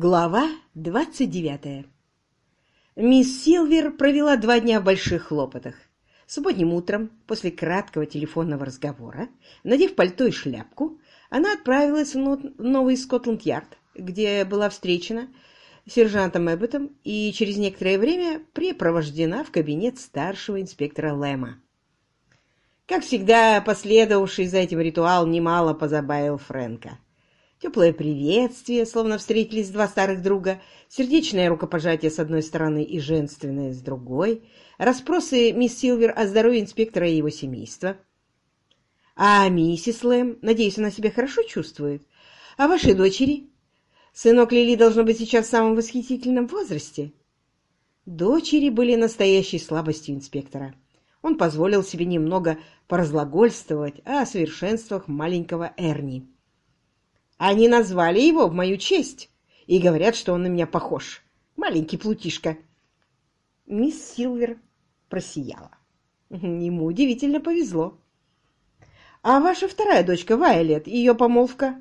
Глава 29 Мисс Силвер провела два дня в больших хлопотах. Субботним утром, после краткого телефонного разговора, надев пальто и шляпку, она отправилась в Новый Скотланд-Ярд, где была встречена сержантом Эбботом и через некоторое время препровождена в кабинет старшего инспектора Лэма. Как всегда, последовавший за этим ритуал немало позабавил Фрэнка. Теплое приветствие, словно встретились два старых друга, сердечное рукопожатие с одной стороны и женственное с другой, расспросы мисс Силвер о здоровье инспектора и его семейства. А миссис Лэм, надеюсь, она себя хорошо чувствует. А вашей дочери? Сынок Лили должно быть сейчас в самом восхитительном возрасте. Дочери были настоящей слабостью инспектора. Он позволил себе немного поразлагольствовать о совершенствах маленького Эрни. Они назвали его в мою честь и говорят, что он на меня похож. Маленький плутишка. Мисс Силвер просияла. Ему удивительно повезло. А ваша вторая дочка, Вайолет, ее помолвка?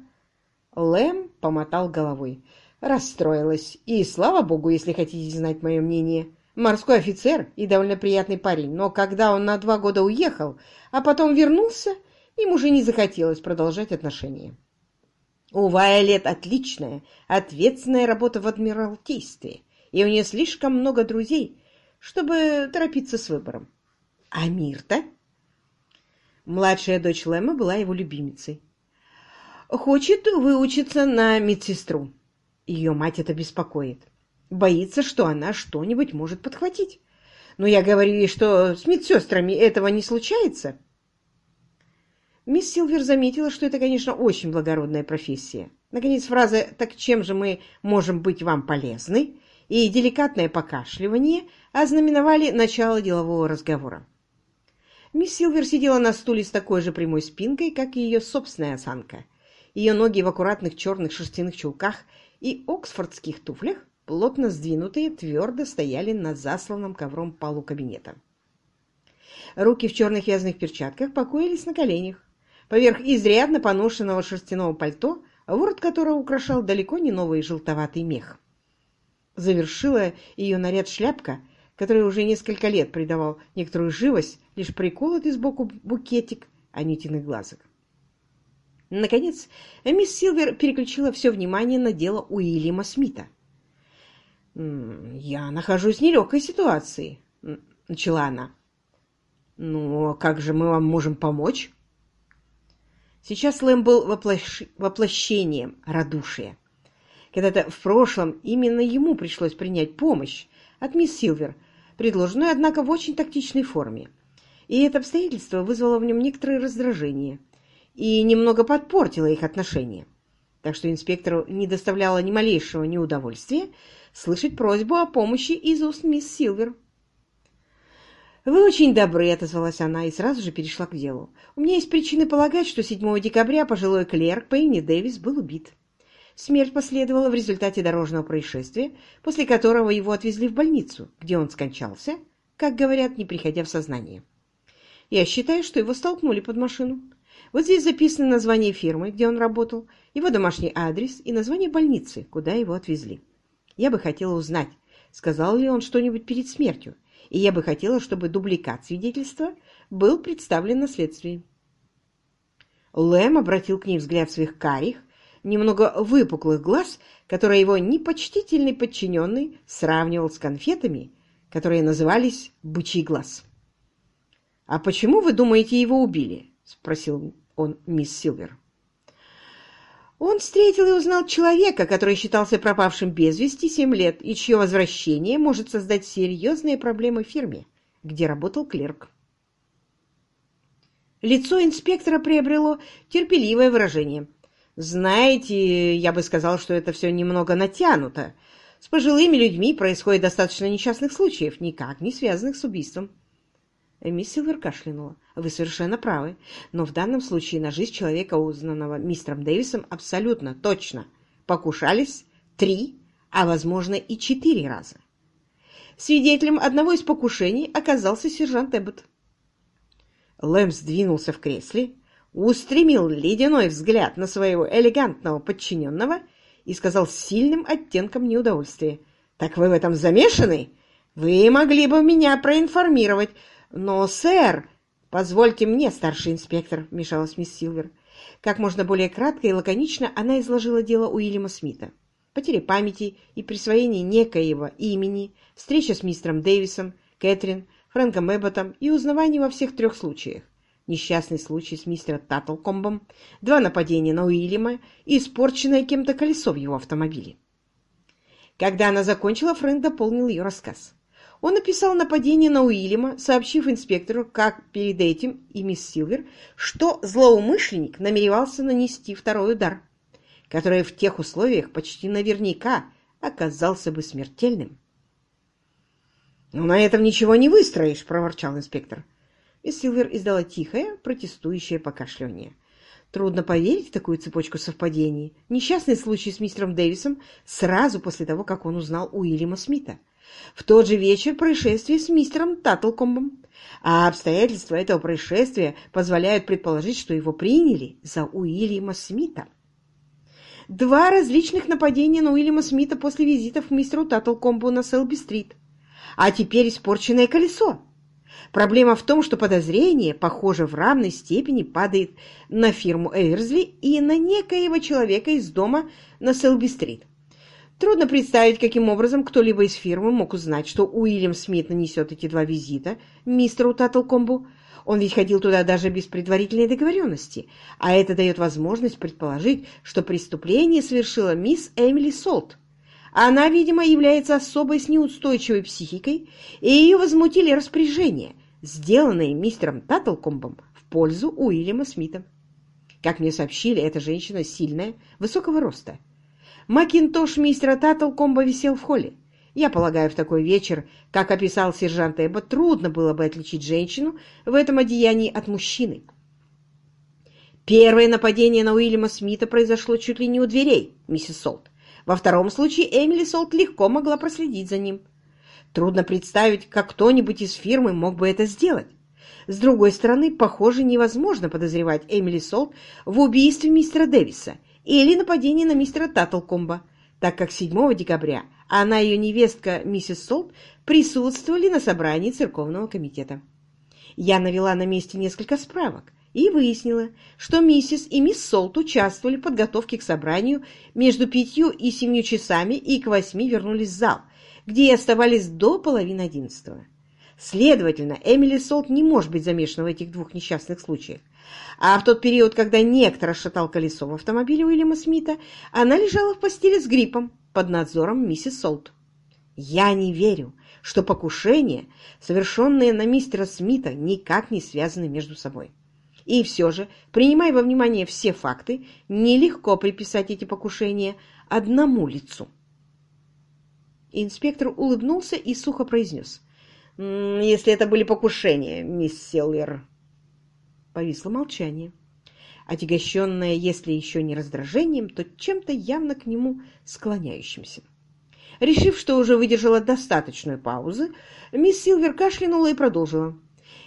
Лэм помотал головой. Расстроилась. И слава богу, если хотите знать мое мнение. Морской офицер и довольно приятный парень. Но когда он на два года уехал, а потом вернулся, им уже не захотелось продолжать отношения. У Вайолет отличная, ответственная работа в Адмиралтействе, и у нее слишком много друзей, чтобы торопиться с выбором. А Мирта? Младшая дочь Лэма была его любимицей. Хочет выучиться на медсестру. Ее мать это беспокоит. Боится, что она что-нибудь может подхватить. Но я говорю ей, что с медсестрами этого не случается. Мисс Силвер заметила, что это, конечно, очень благородная профессия. Наконец, фраза «так чем же мы можем быть вам полезны?» и деликатное покашливание ознаменовали начало делового разговора. Мисс Силвер сидела на стуле с такой же прямой спинкой, как и ее собственная осанка. Ее ноги в аккуратных черных шерстяных чулках и оксфордских туфлях, плотно сдвинутые, твердо стояли на засланном ковром полу кабинета. Руки в черных вязаных перчатках покоились на коленях поверх изрядно поношенного шерстяного пальто, ворот которого украшал далеко не новый желтоватый мех. Завершила ее наряд шляпка, которая уже несколько лет придавал некоторую живость, лишь приколотый сбоку букетик анютиных глазок. Наконец, мисс Силвер переключила все внимание на дело Уильяма Смита. «Я нахожусь в нелегкой ситуации», — начала она. «Ну, а как же мы вам можем помочь?» Сейчас Лэм был воплощ... воплощением радушия. Когда-то в прошлом именно ему пришлось принять помощь от мисс Силвер, предложенную, однако, в очень тактичной форме. И это обстоятельство вызвало в нем некоторое раздражение и немного подпортило их отношения. Так что инспектору не доставляло ни малейшего неудовольствия слышать просьбу о помощи из уст мисс Силвер. «Вы очень добры», — отозвалась она и сразу же перешла к делу. «У меня есть причины полагать, что 7 декабря пожилой клерк по имени Дэвис был убит. Смерть последовала в результате дорожного происшествия, после которого его отвезли в больницу, где он скончался, как говорят, не приходя в сознание. Я считаю, что его столкнули под машину. Вот здесь записано название фирмы, где он работал, его домашний адрес и название больницы, куда его отвезли. Я бы хотела узнать, сказал ли он что-нибудь перед смертью, и я бы хотела, чтобы дубликат свидетельства был представлен на следствии. Лэм обратил к ней взгляд своих карих, немного выпуклых глаз, которые его непочтительный подчиненный сравнивал с конфетами, которые назывались «бычий глаз». «А почему вы думаете, его убили?» — спросил он мисс Силвер. Он встретил и узнал человека, который считался пропавшим без вести семь лет и чье возвращение может создать серьезные проблемы фирме, где работал клерк. Лицо инспектора приобрело терпеливое выражение. «Знаете, я бы сказал, что это все немного натянуто. С пожилыми людьми происходит достаточно несчастных случаев, никак не связанных с убийством». Мисс Силвер кашлянула. Вы совершенно правы, но в данном случае на жизнь человека, узнанного мистером Дэвисом, абсолютно точно покушались три, а возможно и четыре раза. Свидетелем одного из покушений оказался сержант Эббот. Лэм сдвинулся в кресле, устремил ледяной взгляд на своего элегантного подчиненного и сказал с сильным оттенком неудовольствия. «Так вы в этом замешаны? Вы могли бы меня проинформировать. Но, сэр...» «Позвольте мне, старший инспектор», — вмешалась мисс Силвер. Как можно более кратко и лаконично она изложила дело Уильяма Смита. Потеря памяти и присвоение некоего имени, встреча с мистером Дэвисом, Кэтрин, Фрэнком Эбботом и узнавание во всех трех случаях. Несчастный случай с мистером Таттлкомбом, два нападения на Уильяма и испорченное кем-то колесо в его автомобиле. Когда она закончила, Фрэнк дополнил ее рассказ. Он описал нападение на Уильяма, сообщив инспектору, как перед этим и мисс Силвер, что злоумышленник намеревался нанести второй удар, который в тех условиях почти наверняка оказался бы смертельным. «Но на этом ничего не выстроишь», — проворчал инспектор. Мисс Силвер издала тихое, протестующее покашливание. Трудно поверить в такую цепочку совпадений. Несчастный случай с мистером Дэвисом сразу после того, как он узнал Уильяма Смита. В тот же вечер происшествие с мистером Таттлкомбом. А обстоятельства этого происшествия позволяют предположить, что его приняли за Уильяма Смита. Два различных нападения на Уильяма Смита после визитов к мистеру Таттлкомбу на Селби-стрит а теперь испорченное колесо. Проблема в том, что подозрение, похоже, в равной степени падает на фирму Эверсли и на некоего человека из дома на Селби-стрит. Трудно представить, каким образом кто-либо из фирмы мог узнать, что Уильям Смит нанесет эти два визита мистеру Таттлкомбу. Он ведь ходил туда даже без предварительной договоренности, а это дает возможность предположить, что преступление совершила мисс Эмили Солт. Она, видимо, является особой с неустойчивой психикой, и ее возмутили распоряжения, сделанные мистером Таттлкомбом в пользу Уильяма Смита. Как мне сообщили, эта женщина сильная, высокого роста. Макинтош мистера Таттлкомба висел в холле. Я полагаю, в такой вечер, как описал сержант Эбба, трудно было бы отличить женщину в этом одеянии от мужчины. Первое нападение на Уильяма Смита произошло чуть ли не у дверей, миссис Солт. Во втором случае Эмили Солт легко могла проследить за ним. Трудно представить, как кто-нибудь из фирмы мог бы это сделать. С другой стороны, похоже, невозможно подозревать Эмили Солт в убийстве мистера Дэвиса или нападении на мистера Таттлкомба, так как 7 декабря она и ее невестка миссис Солт присутствовали на собрании церковного комитета. Я навела на месте несколько справок и выяснила, что миссис и мисс Солт участвовали в подготовке к собранию между пятью и семью часами и к восьми вернулись в зал, где и оставались до половины одиннадцатого. Следовательно, Эмили Солт не может быть замешана в этих двух несчастных случаях. А в тот период, когда некто расшатал колесо в автомобиле Уильяма Смита, она лежала в постели с гриппом под надзором миссис Солт. Я не верю, что покушения, совершенные на мистера Смита, никак не связаны между собой. И все же, принимая во внимание все факты, нелегко приписать эти покушения одному лицу. Инспектор улыбнулся и сухо произнес. «Если это были покушения, мисс Селлер...» Повисло молчание, отягощенное, если еще не раздражением, то чем-то явно к нему склоняющимся. Решив, что уже выдержала достаточную паузу, мисс Силвер кашлянула и продолжила.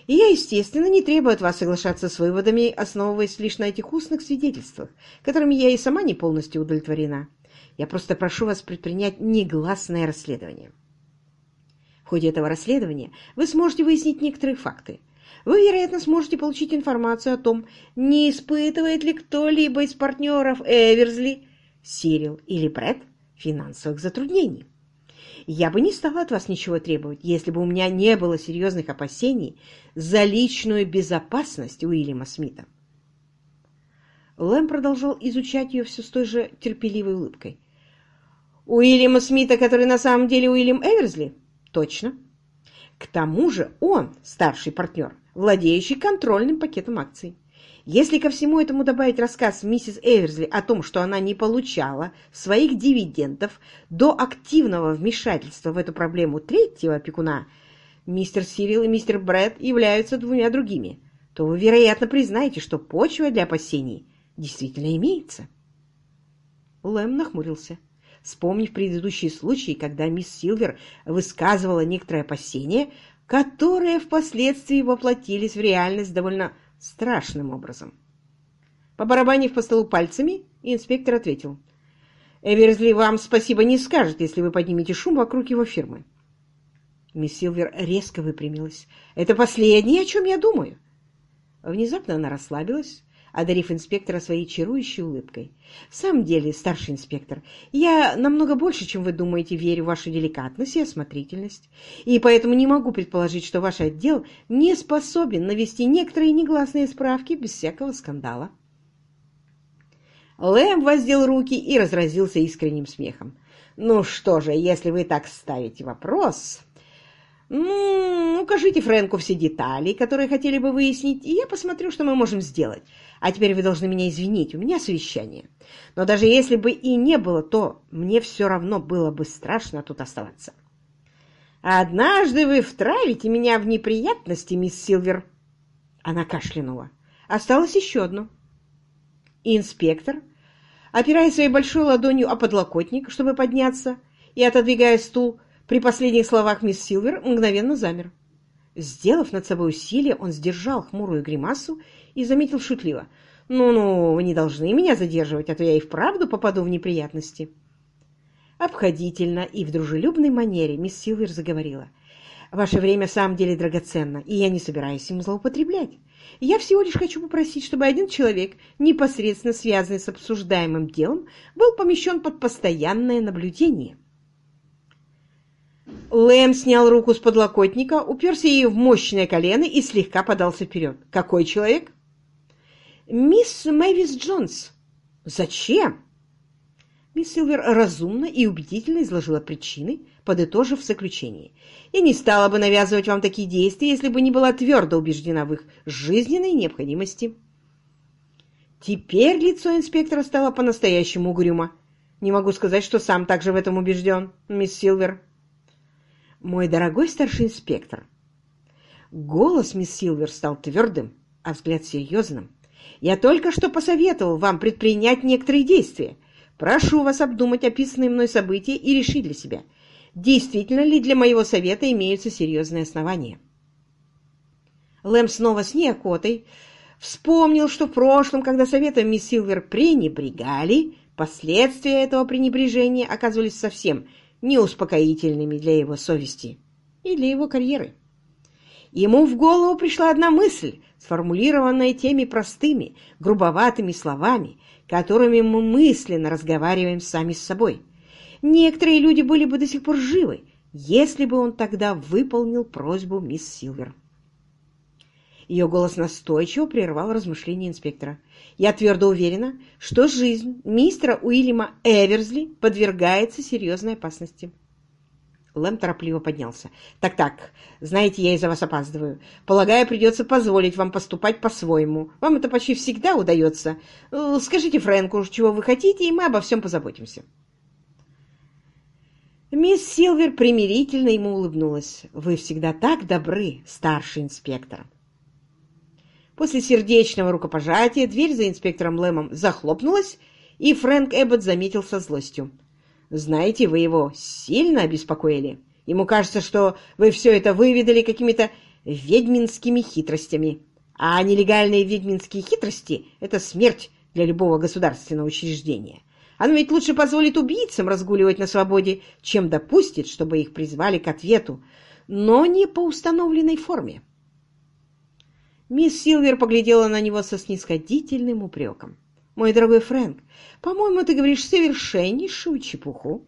И я, естественно, не требую от вас соглашаться с выводами, основываясь лишь на этих устных свидетельствах, которыми я и сама не полностью удовлетворена. Я просто прошу вас предпринять негласное расследование. В ходе этого расследования вы сможете выяснить некоторые факты. Вы, вероятно, сможете получить информацию о том, не испытывает ли кто-либо из партнеров Эверсли, Сирил или Брэд финансовых затруднений. Я бы не стала от вас ничего требовать, если бы у меня не было серьезных опасений за личную безопасность Уильяма Смита. Лэм продолжал изучать ее все с той же терпеливой улыбкой. «Уильяма Смита, который на самом деле Уильям Эверсли?» «Точно. К тому же он старший партнер, владеющий контрольным пакетом акций. Если ко всему этому добавить рассказ миссис Эверсли о том, что она не получала своих дивидендов до активного вмешательства в эту проблему третьего опекуна, мистер Сирил и мистер Брэд являются двумя другими, то вы, вероятно, признаете, что почва для опасений действительно имеется. Лэм нахмурился, вспомнив предыдущие случаи, когда мисс Силвер высказывала некоторые опасения, которые впоследствии воплотились в реальность довольно страшным образом. По барабане по столу пальцами, инспектор ответил. Эверсли вам спасибо не скажет, если вы поднимете шум вокруг его фирмы. Мисс Силвер резко выпрямилась. «Это последнее, о чем я думаю». Внезапно она расслабилась, одарив инспектора своей чарующей улыбкой. «В самом деле, старший инспектор, я намного больше, чем вы думаете, верю в вашу деликатность и осмотрительность, и поэтому не могу предположить, что ваш отдел не способен навести некоторые негласные справки без всякого скандала». Лэм воздел руки и разразился искренним смехом. «Ну что же, если вы так ставите вопрос...» «Ну, укажите Фрэнку все детали, которые хотели бы выяснить, и я посмотрю, что мы можем сделать. А теперь вы должны меня извинить, у меня совещание. Но даже если бы и не было, то мне все равно было бы страшно тут оставаться». «Однажды вы втравите меня в неприятности, мисс Силвер». Она кашлянула. Осталось еще одно. Инспектор, опираясь своей большой ладонью о подлокотник, чтобы подняться, и отодвигая стул, при последних словах мисс Силвер мгновенно замер. Сделав над собой усилие, он сдержал хмурую гримасу и заметил шутливо. «Ну-ну, вы не должны меня задерживать, а то я и вправду попаду в неприятности». Обходительно и в дружелюбной манере мисс Силвер заговорила. «Ваше время в самом деле драгоценно, и я не собираюсь им злоупотреблять. Я всего лишь хочу попросить, чтобы один человек, непосредственно связанный с обсуждаемым делом, был помещен под постоянное наблюдение». Лэм снял руку с подлокотника, уперся ей в мощное колено и слегка подался вперед. «Какой человек?» «Мисс Мэвис Джонс». «Зачем?» Мисс Силвер разумно и убедительно изложила причины, подытожив в заключении. «Я не стала бы навязывать вам такие действия, если бы не была твердо убеждена в их жизненной необходимости». Теперь лицо инспектора стало по-настоящему угрюмо. «Не могу сказать, что сам также в этом убежден, мисс Силвер». «Мой дорогой старший инспектор!» Голос мисс Силвер стал твердым, а взгляд серьезным. «Я только что посоветовал вам предпринять некоторые действия. Прошу вас обдумать описанные мной события и решить для себя, действительно ли для моего совета имеются серьезные основания». Лэм снова с неохотой вспомнил, что в прошлом, когда советом мисс Силвер пренебрегали, последствия этого пренебрежения оказывались совсем неуспокоительными для его совести и для его карьеры. Ему в голову пришла одна мысль, сформулированная теми простыми, грубоватыми словами, которыми мы мысленно разговариваем сами с собой. Некоторые люди были бы до сих пор живы, если бы он тогда выполнил просьбу мисс Силвер. Ее голос настойчиво прервал размышления инспектора. «Я твердо уверена, что жизнь мистера Уильяма Эверсли подвергается серьезной опасности». Лэм торопливо поднялся. «Так-так, знаете, я из-за вас опаздываю. Полагаю, придется позволить вам поступать по-своему. Вам это почти всегда удается. Э, скажите Фрэнку, чего вы хотите, и мы обо всем позаботимся». Мисс Силвер примирительно ему улыбнулась. «Вы всегда так добры, старший инспектор». После сердечного рукопожатия дверь за инспектором Лэмом захлопнулась, и Фрэнк Эббот заметил со злостью. «Знаете, вы его сильно обеспокоили. Ему кажется, что вы все это выведали какими-то ведьминскими хитростями. А нелегальные ведьминские хитрости — это смерть для любого государственного учреждения. Оно ведь лучше позволит убийцам разгуливать на свободе, чем допустит, чтобы их призвали к ответу, но не по установленной форме. Мисс Силвер поглядела на него со снисходительным упреком. «Мой дорогой Фрэнк, по-моему, ты говоришь совершеннейшую чепуху.